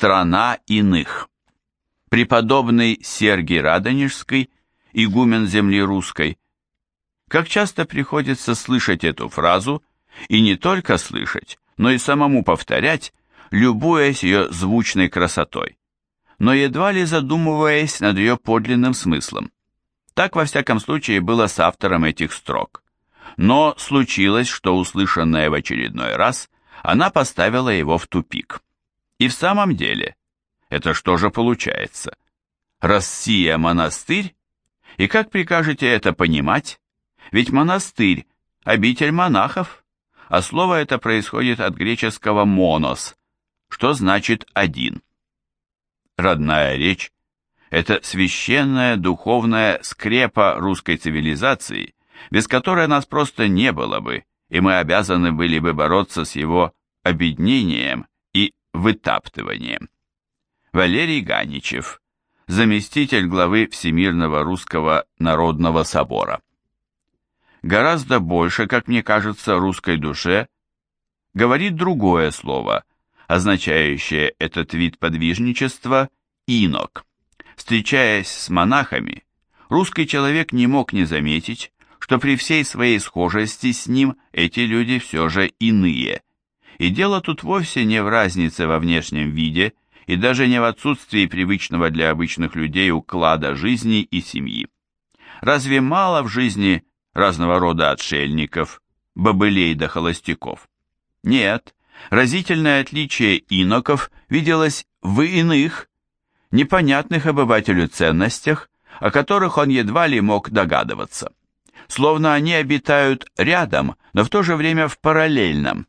Страна иных. Преподобный Сергий Радонежский, игумен земли русской. Как часто приходится слышать эту фразу, и не только слышать, но и самому повторять, любуясь ее звучной красотой, но едва ли задумываясь над ее подлинным смыслом. Так, во всяком случае, было с автором этих строк. Но случилось, что услышанное в очередной раз, она поставила его в тупик. И в самом деле, это что же получается? Россия монастырь? И как прикажете это понимать? Ведь монастырь – обитель монахов, а слово это происходит от греческого «монос», что значит «один». Родная речь – это священная духовная скрепа русской цивилизации, без которой нас просто не было бы, и мы обязаны были бы бороться с его обеднением и вытаптыванием. Валерий Ганичев, заместитель главы Всемирного Русского Народного Собора. Гораздо больше, как мне кажется, русской душе говорит другое слово, означающее этот вид подвижничества «инок». Встречаясь с монахами, русский человек не мог не заметить, что при всей своей схожести с ним эти люди все же иные. И дело тут вовсе не в разнице во внешнем виде и даже не в отсутствии привычного для обычных людей уклада жизни и семьи. Разве мало в жизни разного рода отшельников, бобылей да холостяков? Нет, разительное отличие иноков виделось в иных, непонятных обывателю ценностях, о которых он едва ли мог догадываться. Словно они обитают рядом, но в то же время в параллельном,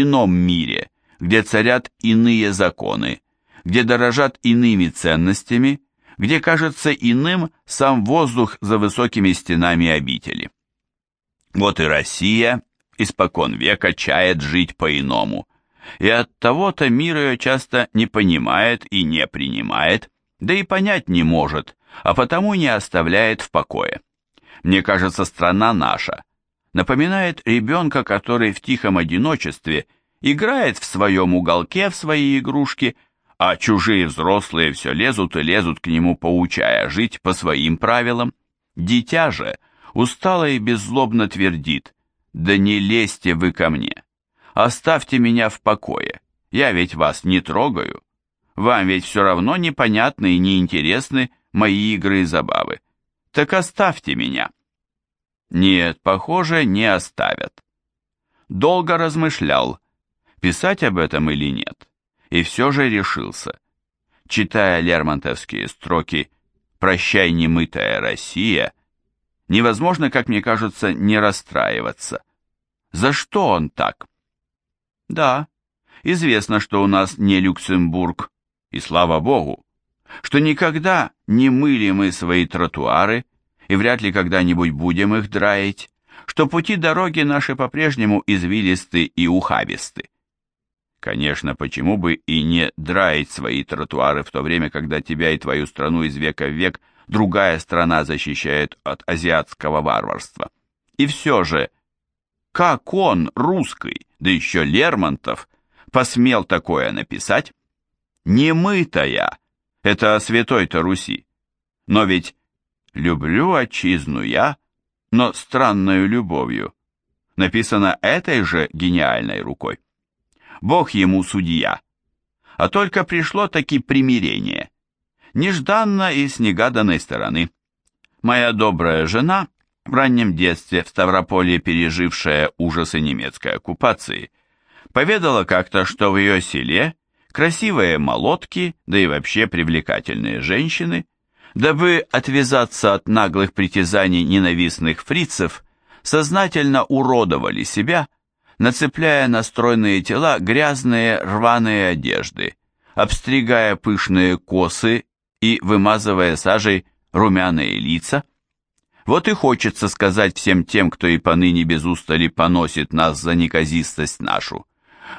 ином мире, где царят иные законы, где дорожат иными ценностями, где кажется иным сам воздух за высокими стенами обители. Вот и Россия испокон века чает жить по-иному, и от того-то мир ее часто не понимает и не принимает, да и понять не может, а потому не оставляет в покое. Мне кажется, страна наша напоминает ребенка, который в тихом одиночестве играет в своем уголке в свои игрушки, а чужие взрослые все лезут и лезут к нему, поучая жить по своим правилам. Дитя же устало и беззлобно твердит, «Да не лезьте вы ко мне, оставьте меня в покое, я ведь вас не трогаю, вам ведь все равно непонятны и неинтересны мои игры и забавы, так оставьте меня». Нет, похоже, не оставят. Долго размышлял, писать об этом или нет и все же решился. Читая лермонтовские строки «Прощай, немытая Россия», невозможно, как мне кажется, не расстраиваться. За что он так? Да, известно, что у нас не Люксембург, и слава богу, что никогда не мыли мы свои тротуары, и вряд ли когда-нибудь будем их драить, что пути дороги наши по-прежнему извилисты и ухабисты. Конечно, почему бы и не драить свои тротуары в то время, когда тебя и твою страну из века в век другая страна защищает от азиатского варварства. И все же, как он, русский, да еще Лермонтов, посмел такое написать? Немытая, это о святой-то Руси. Но ведь люблю отчизну я, но странною любовью. Написано этой же гениальной рукой. Бог ему судья. А только пришло таки примирение. Нежданно и с негаданной стороны. Моя добрая жена, в раннем детстве в Ставрополье пережившая ужасы немецкой оккупации, поведала как-то, что в ее селе красивые молотки, да и вообще привлекательные женщины, дабы отвязаться от наглых притязаний ненавистных фрицев, сознательно уродовали себя – нацепляя на стройные тела грязные рваные одежды, обстригая пышные косы и вымазывая сажей румяные лица. Вот и хочется сказать всем тем, кто и поныне без устали поносит нас за неказистость нашу.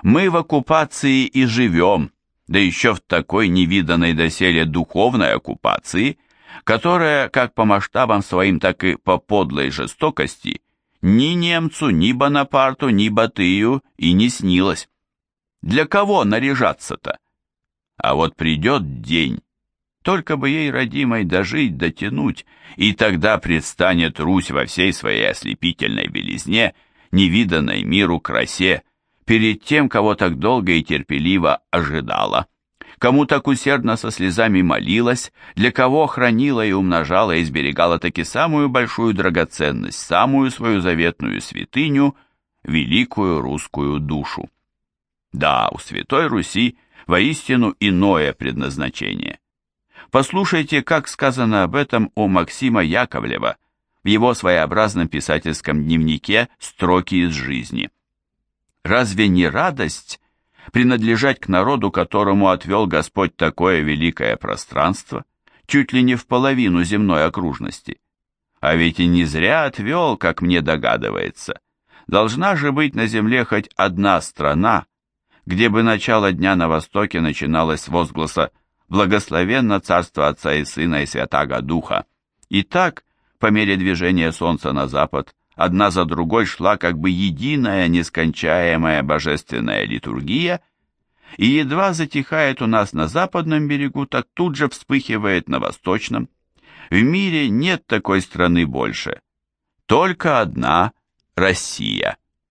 Мы в оккупации и живем, да еще в такой невиданной доселе духовной оккупации, которая как по масштабам своим, так и по подлой жестокости ни немцу, ни Бонапарту, ни Батыю и не снилось. Для кого наряжаться-то? А вот придет день, только бы ей, родимой, дожить, дотянуть, и тогда предстанет Русь во всей своей ослепительной белизне, невиданной миру красе, перед тем, кого так долго и терпеливо ожидала, кому так усердно со слезами молилась, для кого хранила и умножала и сберегала таки самую большую драгоценность, самую свою заветную святыню, великую русскую душу. Да, у Святой Руси воистину иное предназначение. Послушайте, как сказано об этом у Максима Яковлева в его своеобразном писательском дневнике «Строки из жизни». Разве не радость принадлежать к народу, которому отвел Господь такое великое пространство, чуть ли не в половину земной окружности? А ведь и не зря отвел, как мне догадывается. Должна же быть на земле хоть одна страна, где бы начало дня на востоке начиналось с возгласа «Благословенно царство Отца и Сына и Святаго Духа». И так, по мере движения солнца на запад, одна за другой шла как бы единая нескончаемая божественная литургия, и едва затихает у нас на западном берегу, так тут же вспыхивает на восточном. В мире нет такой страны больше. Только одна Россия.